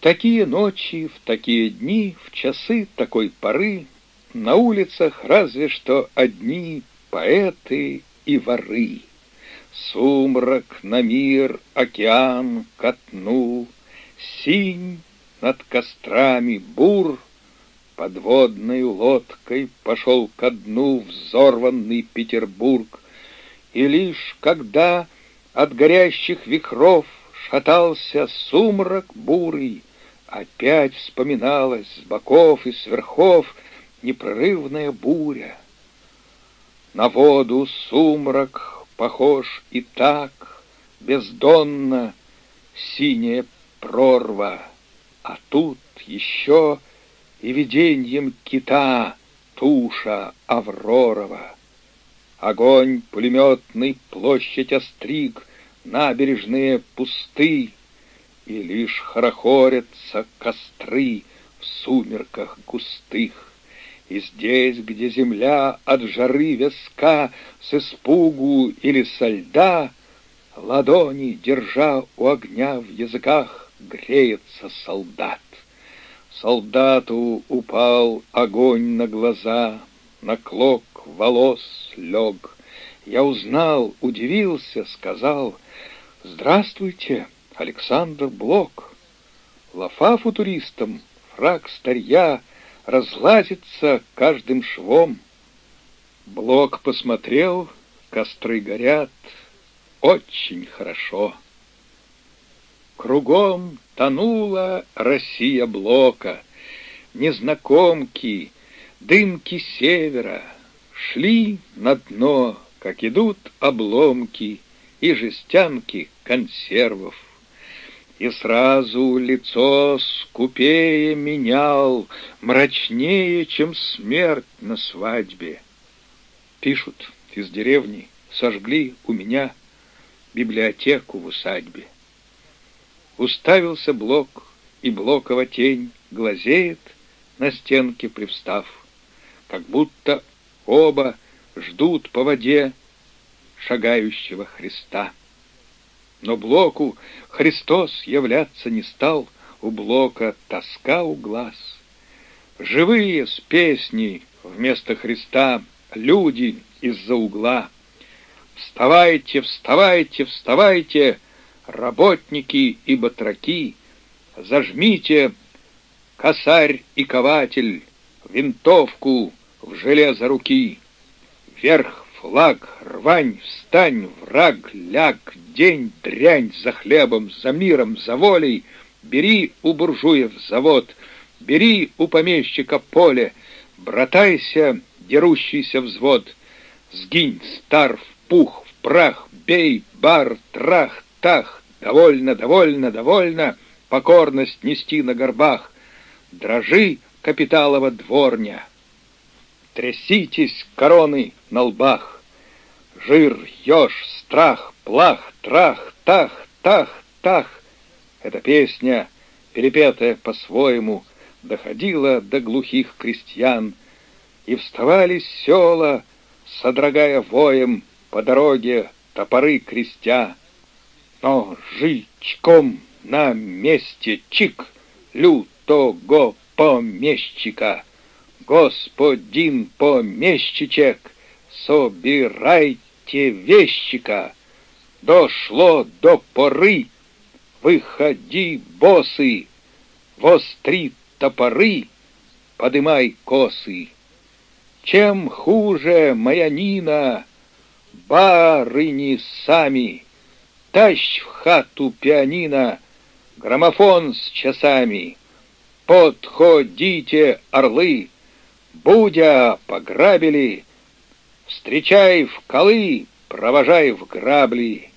такие ночи, в такие дни, в часы такой поры. На улицах разве что одни поэты и воры. Сумрак на мир, океан катнул, Синь над кострами бур, Подводной лодкой пошел ко дну Взорванный Петербург, И лишь когда от горящих вихров Шатался сумрак бурый, Опять вспоминалась с боков и с верхов Непрерывная буря. На воду сумрак похож и так Бездонно синяя прорва, А тут еще и виденьем кита Туша Авророва. Огонь пулеметный площадь остриг, Набережные пусты, И лишь хорохорятся костры В сумерках густых. И здесь, где земля от жары веска С испугу или со льда, Ладони, держа у огня в языках, Греется солдат. Солдату упал огонь на глаза, На клок волос лег. Я узнал, удивился, сказал, «Здравствуйте, Александр Блок!» Лафа футуристам, фраг старья Разлазится каждым швом. Блок посмотрел, костры горят, Очень хорошо. Кругом тонула Россия Блока, Незнакомки, дымки севера Шли на дно, как идут обломки И жестянки консервов. И сразу лицо скупее менял, Мрачнее, чем смерть на свадьбе. Пишут из деревни, сожгли у меня Библиотеку в усадьбе. Уставился блок, и блокова тень Глазеет, на стенке привстав, Как будто оба ждут по воде Шагающего Христа. Но Блоку Христос являться не стал, У Блока тоска у глаз. Живые с песней вместо Христа Люди из-за угла. Вставайте, вставайте, вставайте, Работники и батраки, Зажмите косарь и кователь, Винтовку в железо руки. Вверх флаг, рвань, встань, враг, ляг, день, дрянь за хлебом, за миром, за волей. Бери у буржуев завод, бери у помещика поле, братайся, дерущийся взвод. Сгинь, стар, в пух, в прах, бей, бар, трах, тах, довольно, довольно, довольно, покорность нести на горбах. Дрожи, капиталова дворня, тряситесь короны на лбах. Жир, еж, страх, плах, трах, тах, тах, тах. Эта песня, перепетая по-своему, доходила до глухих крестьян, и вставали села, содрогая воем по дороге топоры крестя. Но жичком на месте чик лютого помещика — господин помещичек, собирайте вещика. Дошло до поры, выходи, босы, востри топоры, подымай косы. Чем хуже моя Нина, барыни сами, Тащ в хату пианино, граммофон с часами. Подходите, орлы, Будя пограбили, встречай в колы, провожай в грабли.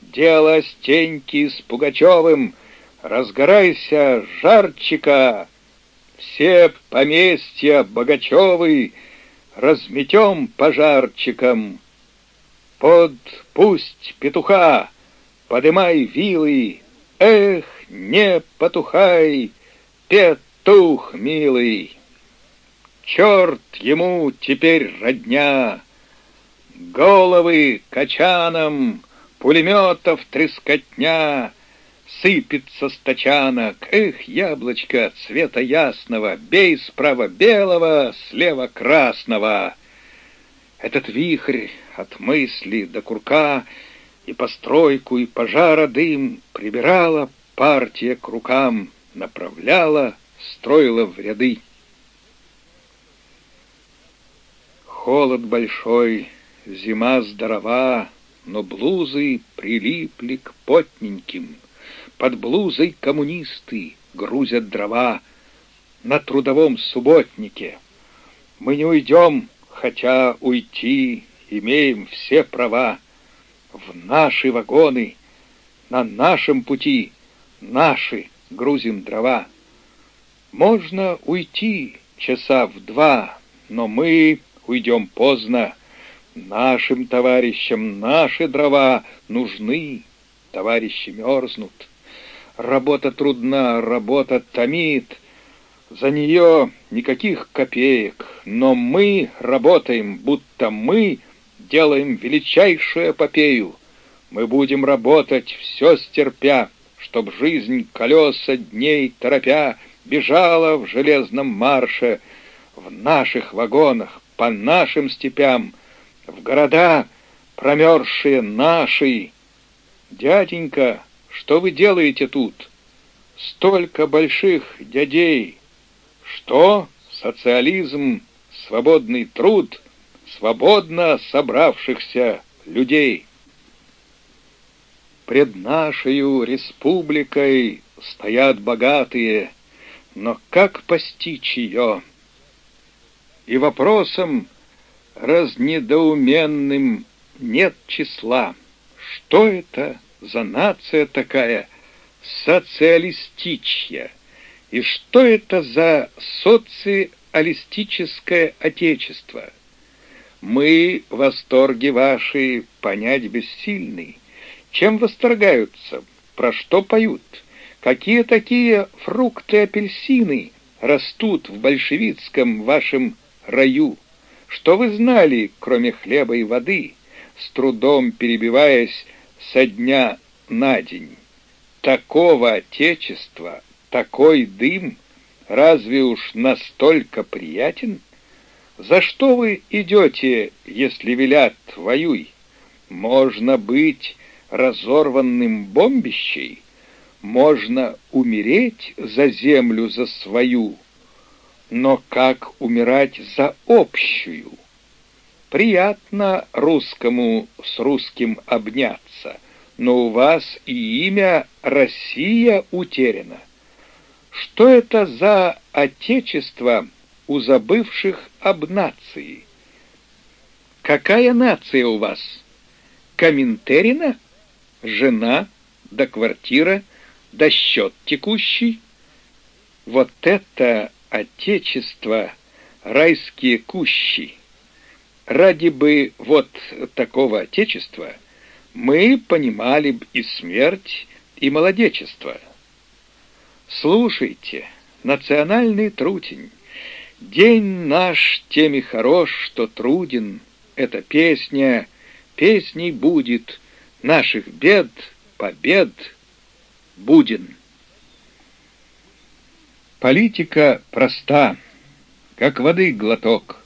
Дело Стеньки с Пугачевым, разгорайся, жарчика, все поместья Богачевы разметем пожарчиком. Под пусть петуха, подымай вилы, эх, не потухай, петух милый. Черт ему теперь родня! Головы качаном, пулеметов трескотня, сыпется стачанок. Эх, яблочко цвета ясного, бей справа белого, слева красного. Этот вихрь от мысли до курка и постройку, и пожара дым прибирала партия к рукам, направляла, строила в ряды. Холод большой, зима здорова, но блузы прилипли к потненьким. Под блузой коммунисты грузят дрова на трудовом субботнике. Мы не уйдем, хотя уйти имеем все права. В наши вагоны, на нашем пути, наши грузим дрова. Можно уйти часа в два, но мы уйдем поздно. Нашим товарищам наши дрова нужны, товарищи мерзнут. Работа трудна, работа томит, за нее никаких копеек, но мы работаем, будто мы делаем величайшую эпопею. Мы будем работать, все стерпя, чтоб жизнь колеса дней торопя бежала в железном марше, в наших вагонах, по нашим степям, в города, промерзшие наши. Дяденька, что вы делаете тут? Столько больших дядей. Что? Социализм, свободный труд, свободно собравшихся людей. Пред нашей республикой стоят богатые, но как постичь ее? И вопросом разнедоуменным нет числа. Что это за нация такая социалистичья? И что это за социалистическое отечество? Мы восторги ваши понять бессильны. Чем восторгаются? Про что поют? Какие такие фрукты апельсины растут в большевистском вашем раю. Что вы знали, кроме хлеба и воды, с трудом перебиваясь со дня на день? Такого отечества, такой дым, разве уж настолько приятен? За что вы идете, если велят воюй? Можно быть разорванным бомбищей, можно умереть за землю за свою, но как умирать за общую? Приятно русскому с русским обняться, но у вас и имя Россия утеряно. Что это за отечество у забывших об нации? Какая нация у вас? Коминтерина? Жена, да квартира, да счет текущий? Вот это Отечество, райские кущи. Ради бы вот такого Отечества мы понимали б и смерть, и молодечество. Слушайте, национальный трутень, День наш теми хорош, что труден, Эта песня песней будет Наших бед, побед буден. Политика проста, как воды глоток.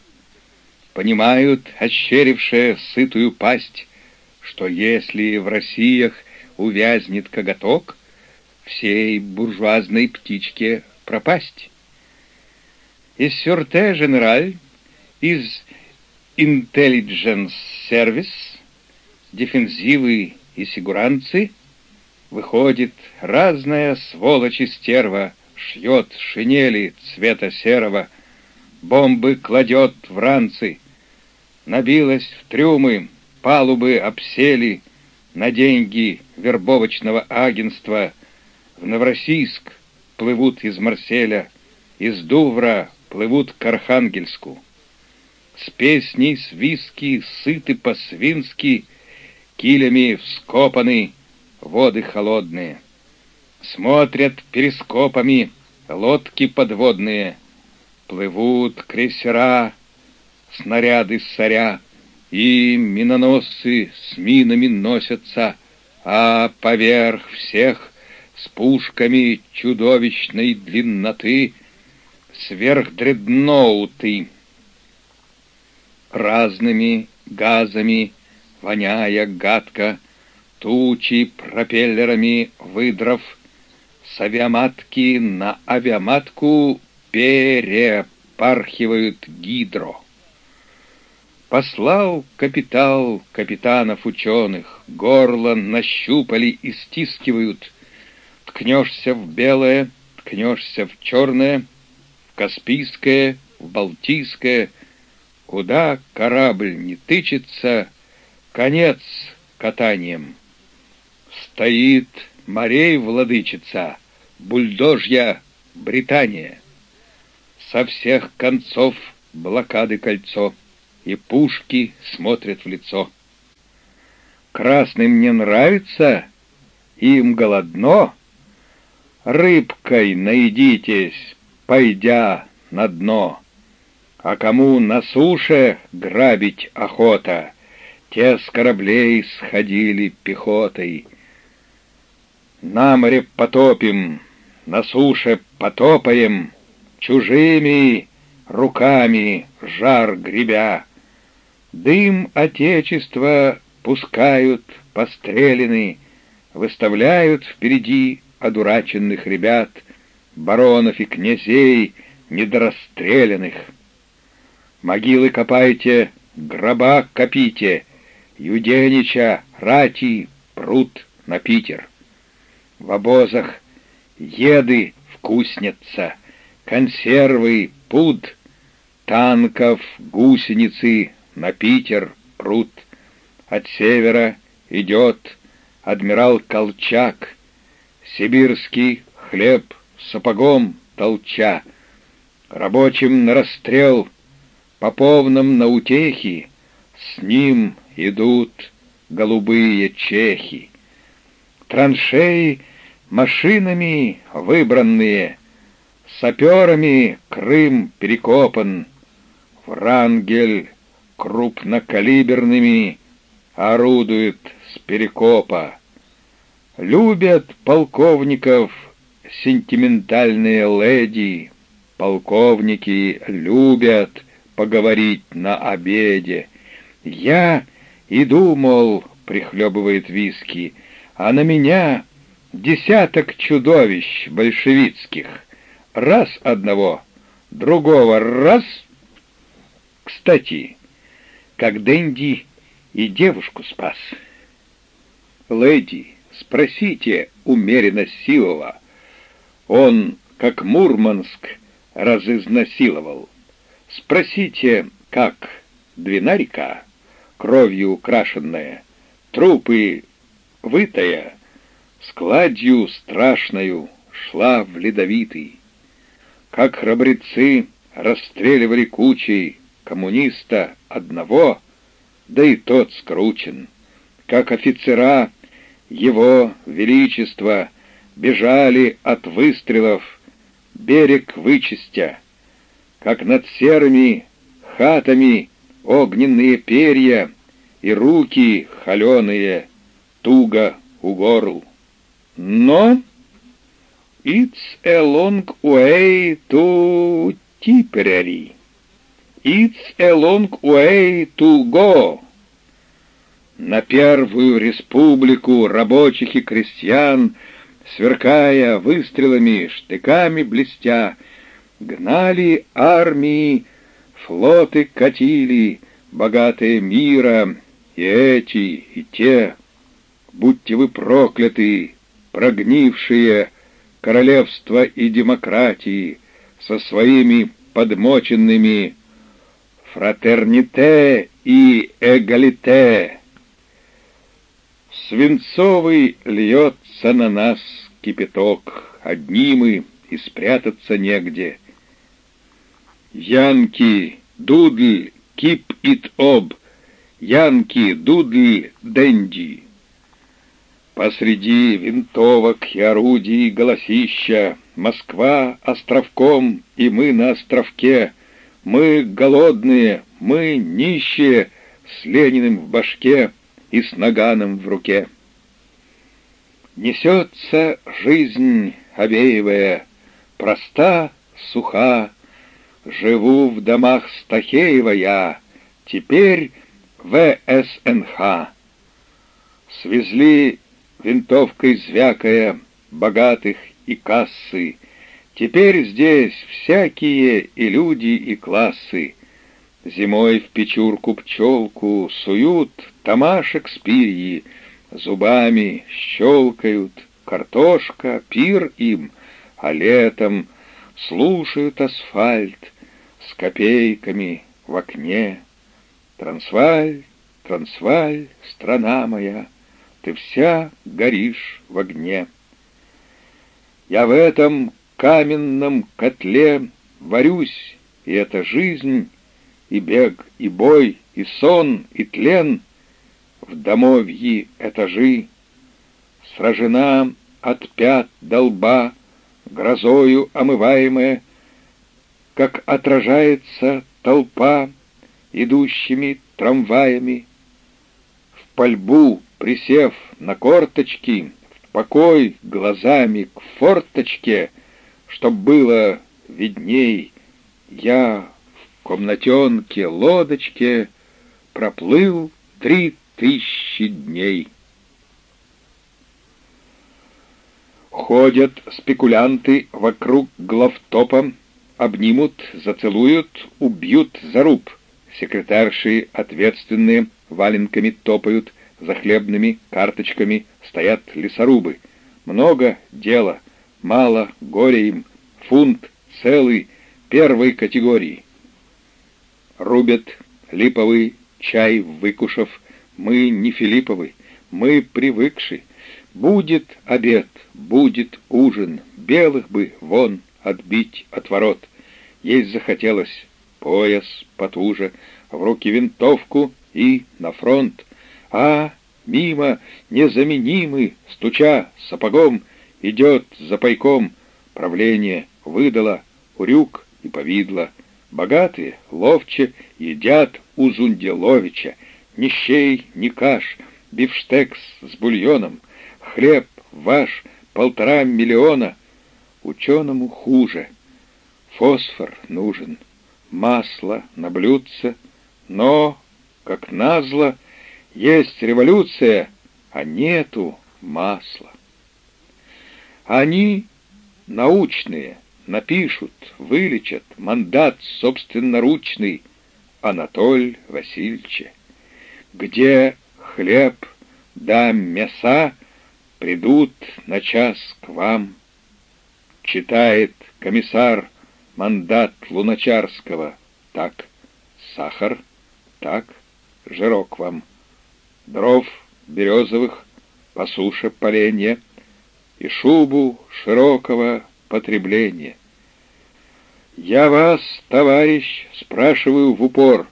Понимают ощерившие сытую пасть, что если в Россиях увязнет коготок, всей буржуазной птичке пропасть. Из Сюрте Женераль, из Intelligence Service, дефензивы и сигуранцы, выходит разная сволочь и стерва — шьет шинели цвета серого, бомбы кладет в ранцы, набилась в трюмы, палубы обсели на деньги вербовочного агентства. В Новороссийск плывут из Марселя, из Дувра плывут к Архангельску. С песней свиски сыты по-свински, килями вскопаны воды холодные. Смотрят перископами лодки подводные, Плывут крейсера, снаряды соря, И миноносцы с минами носятся, А поверх всех с пушками чудовищной длинноты сверхдредноуты. Разными газами, воняя гадко, тучи пропеллерами выдрав, с авиаматки на авиаматку перепархивают гидро. Послал капитал капитанов-ученых, горло нащупали и стискивают. Ткнешься в белое, ткнешься в черное, в Каспийское, в Балтийское, куда корабль не тычется, конец катанием. Стоит морей владычица, бульдожья Британия. Со всех концов блокады кольцо — и пушки смотрят в лицо. Красным не нравится, им голодно. Рыбкой найдитесь, пойдя на дно. А кому на суше грабить охота, те с кораблей сходили пехотой. На море потопим, на суше потопаем, чужими руками жар гребя. Дым Отечества пускают пострелены, Выставляют впереди одураченных ребят, Баронов и князей недорастреленных. Могилы копайте, гроба копите, Юденича, рати, пруд на Питер. В обозах еды вкуснятся, Консервы, пуд, Танков, гусеницы, на Питер, пруд. От севера идет адмирал Колчак, Сибирский хлеб сапогом толча, Рабочим на расстрел, Поповным на утехи, С ним идут голубые чехи. Траншеи машинами выбранные, Саперами Крым перекопан, Врангель крупнокалиберными орудует с перекопа. Любят полковников сентиментальные леди, полковники любят поговорить на обеде. Я и думал, прихлебывает виски, а на меня десяток чудовищ большевицких. Раз одного, другого раз. Кстати, как Дэнди и девушку спас. Леди, спросите умеренно Силова. Он, как Мурманск, разизнасиловал. Спросите, как Двина река, кровью украшенная, трупы вытая, складью страшною шла в ледовитый. Как храбрецы расстреливали кучей коммуниста одного, да и тот скручен, как офицера его величества бежали от выстрелов, берег вычистя, как над серыми хатами огненные перья и руки холеные туго у горл. Но it's a long way to Tipperary. It's a long way to go. На первую республику рабочих и крестьян, сверкая выстрелами, штыками блестя, гнали армии, флоты катили, богатые мира, и эти, и те. Будьте вы прокляты, прогнившие королевства и демократии со своими подмоченными фратерните и эгалите. Свинцовый льется на нас кипяток, одни мы и спрятаться негде. Янки, дудль, кип ит об, Янки, дудль, денди. Посреди винтовок и орудий голосища Москва островком, и мы на островке — мы голодные, мы нищие, с Лениным в башке и с наганом в руке. Несется жизнь обеевая, проста, суха. Живу в домах Стахеева я, теперь в СНХ. Свезли винтовкой звякая богатых и кассы. Теперь здесь всякие и люди, и классы. Зимой в печурку пчелку суют тома Шекспирьи, Зубами щелкают, картошка, пир им, А летом слушают асфальт С копейками в окне. Трансваль, Трансваль, страна моя, Ты вся горишь в огне. Я в этом каменном котле варюсь, и это жизнь, и бег, и бой, и сон, и тлен — в домовьи этажи, Сражена от пят до лба, грозою омываемая, Как отражается толпа идущими трамваями. В пальбу, присев на корточки, В покой глазами к форточке, Чтоб было видней, я в комнатенке лодочке Проплыл три тысячи дней. Ходят спекулянты вокруг главтопа, обнимут, зацелуют, убьют за руб. Секретарши ответственные валенками топают, за хлебными карточками стоят лесорубы. Много дела, мало горя им, фунт целый первой категории. Рубят липовый чай, выкушав, мы не Филипповы, мы привыкши. Будет обед, будет ужин, белых бы вон отбить от ворот. Есть захотелось пояс потуже, в руки винтовку и на фронт. А мимо незаменимый, стуча сапогом, идет за пайком. Правление выдало урюк и повидло. Богатые, ловче, едят у Зунделовича, ни щей, ни каш, бифштекс с бульоном, хлеб ваш полтора миллиона. Ученому хуже. Фосфор нужен, масло на блюдце, но, как назло, есть революция, а нету масла. Они научные, напишут, вылечат мандат собственноручный Анатоль Васильевича где хлеб да мяса придут на час к вам. Читает комиссар мандат Луначарского. Так, сахар, так, жирок вам. Дров березовых, по суше поленья и шубу широкого потребления. Я вас, товарищ, спрашиваю в упор,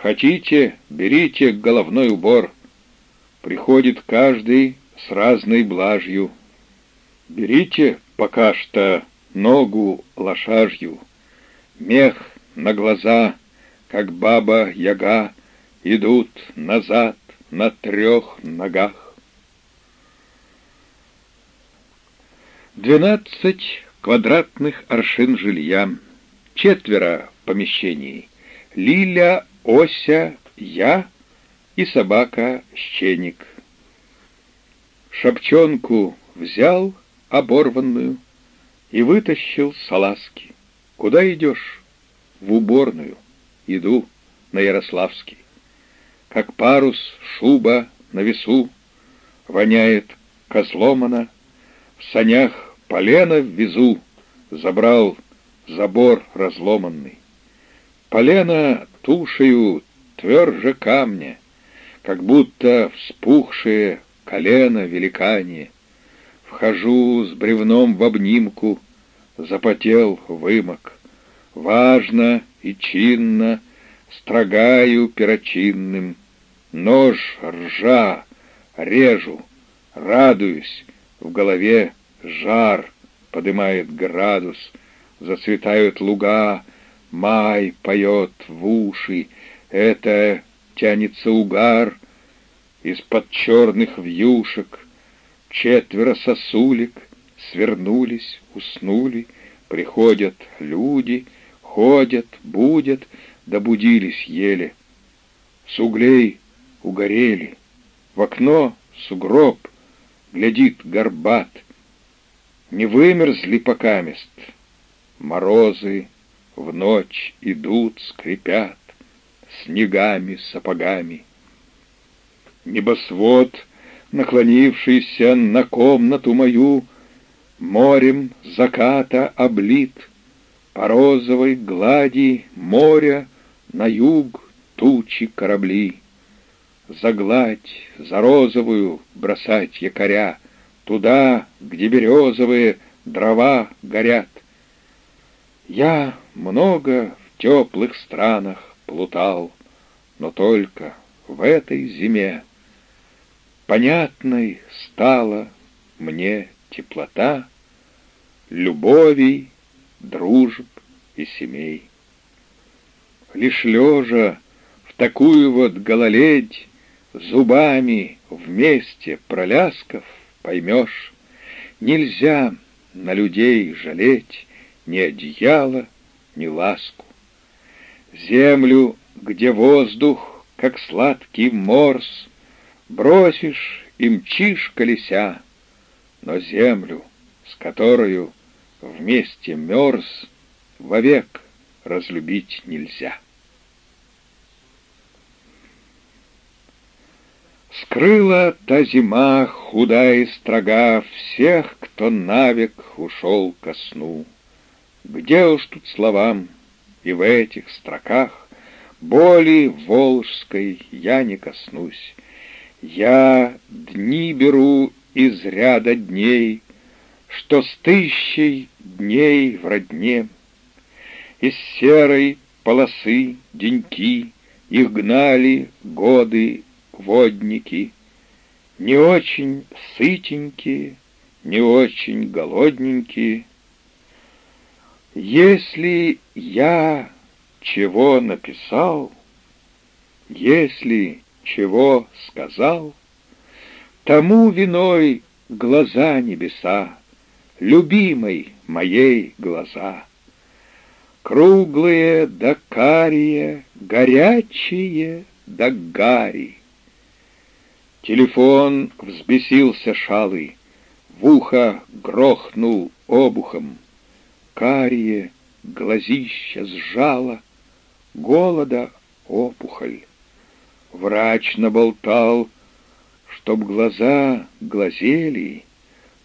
Хотите, берите головной убор. Приходит каждый с разной блажью. Берите пока что ногу лошажью. Мех на глаза, как баба-яга, Идут назад на трех ногах. Двенадцать квадратных аршин жилья, четверо помещений. Лиля Ося, я и собака-щеник. Шапчонку взял оборванную и вытащил салазки. Куда идешь? В уборную. Иду на Ярославский. Как парус, шуба на весу, воняет козломана, в санях полено везу, забрал забор разломанный. Полено тушею тверже камня, как будто вспухшее колено великане. Вхожу с бревном в обнимку, запотел вымок. Важно и чинно строгаю перочинным, Нож ржа режу, радуюсь, в голове жар подымает градус, Зацветают луга, Май поет в уши, это тянется угар из-под черных вьюшек. Четверо сосулек свернулись, уснули, Приходят люди, ходят, будят, добудились еле. С углей угорели, в окно сугроб, Глядит горбат. Не вымерзли покамест, морозы в ночь идут, скрипят, Снегами, сапогами. Небосвод, наклонившийся на комнату мою, Морем заката облит, По розовой глади моря На юг тучи корабли. За за розовую бросать якоря, Туда, где березовые дрова горят. Я много в теплых странах плутал, Но только в этой зиме Понятной стала мне теплота любовей, дружб и семей. Лишь лежа в такую вот гололедь, Зубами вместе пролясков поймешь, Нельзя на людей жалеть Ни одеяло, ни ласку. Землю, где воздух, как сладкий морс, Бросишь и мчишь колеся, Но землю, с которою вместе мерз, Вовек разлюбить нельзя. Скрыла та зима, худая и строга, Всех, кто навек ушел ко сну. Где уж тут словам, и в этих строках Боли волжской я не коснусь. Я дни беру из ряда дней, Что с тысячей дней в родне. Из серой полосы деньки Их гнали годы водники, Не очень сытенькие, не очень голодненькие. Если я чего написал, Если чего сказал, Тому виной глаза небеса, Любимой моей глаза. Круглые да карие, горячие да гари. Телефон взбесился шалый, В ухо грохнул обухом. Карие глазища сжало, Голода опухоль. Врач наболтал, Чтоб глаза глазели,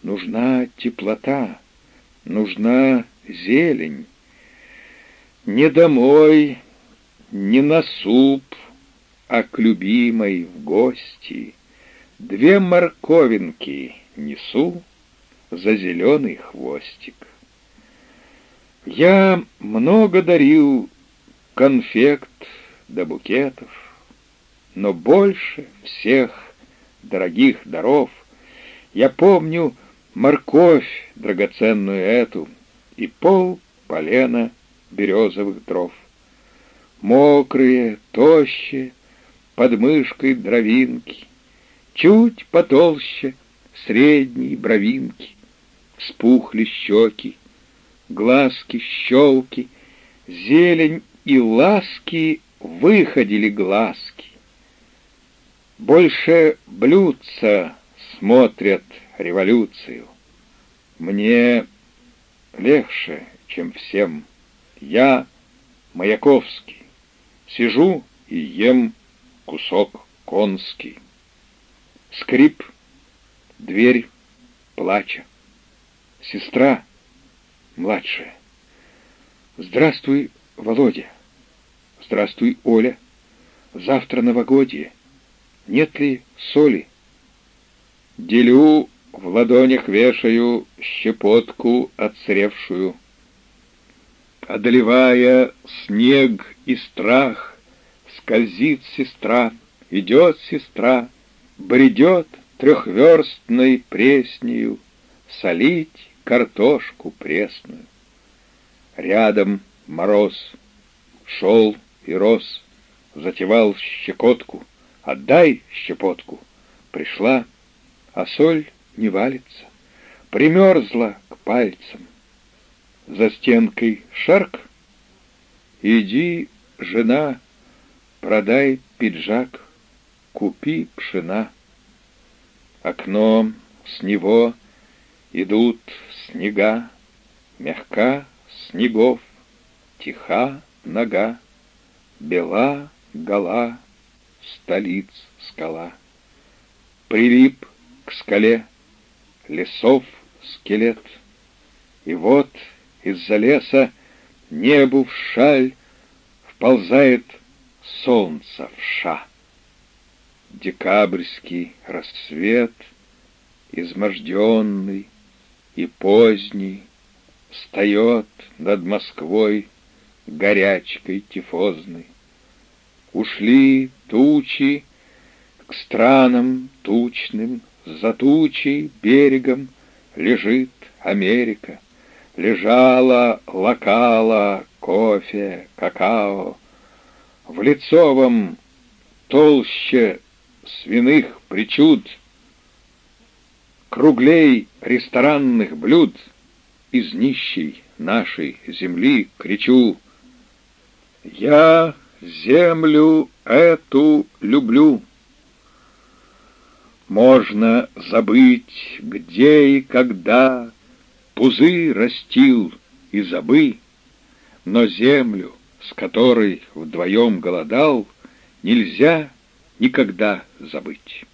Нужна теплота, нужна зелень. Не домой, не на суп, А к любимой в гости — Две морковинки несу за зеленый хвостик. Я много дарил конфект да букетов, но больше всех дорогих даров я помню морковь драгоценную эту и пол полена березовых дров. Мокрые, тощие, под мышкой дровинки — Чуть потолще средние бровинки, Спухли щеки, глазки, щелки, Зелень и ласки выходили глазки. Больше блюдца смотрят революцию. Мне легче, чем всем. Я Маяковский. Сижу и ем кусок конский. Скрип, дверь, плача. Сестра, младшая. Здравствуй, Володя. Здравствуй, Оля. Завтра новогодие. Нет ли соли? Делю, в ладонях вешаю щепотку отсревшую. Одолевая снег и страх, скользит сестра, идет сестра, Бредет трехверстной преснею Солить картошку пресную. Рядом мороз шел и рос, Затевал щекотку, Отдай щепотку. Пришла, а соль не валится, примерзла к пальцам. За стенкой шарк, иди, жена, продай пиджак, купи пшена. Окном с него идут снега, мягка снегов, тиха нога, бела гола, столиц скала. Прилип к скале лесов скелет, и вот из-за леса небу в шаль вползает солнце ша. Декабрьский рассвет, изможденный и поздний, Встает над Москвой горячкой тифозной. Ушли тучи к странам тучным, За тучей берегом лежит Америка. Лежала локала, кофе, какао. В лицовом толще свиных причуд, Круглей ресторанных блюд Из нищей нашей земли кричу «Я землю эту люблю!» Можно забыть, где и когда Пузы растил и забы, Но землю, с которой вдвоем голодал, Нельзя никогда забыть.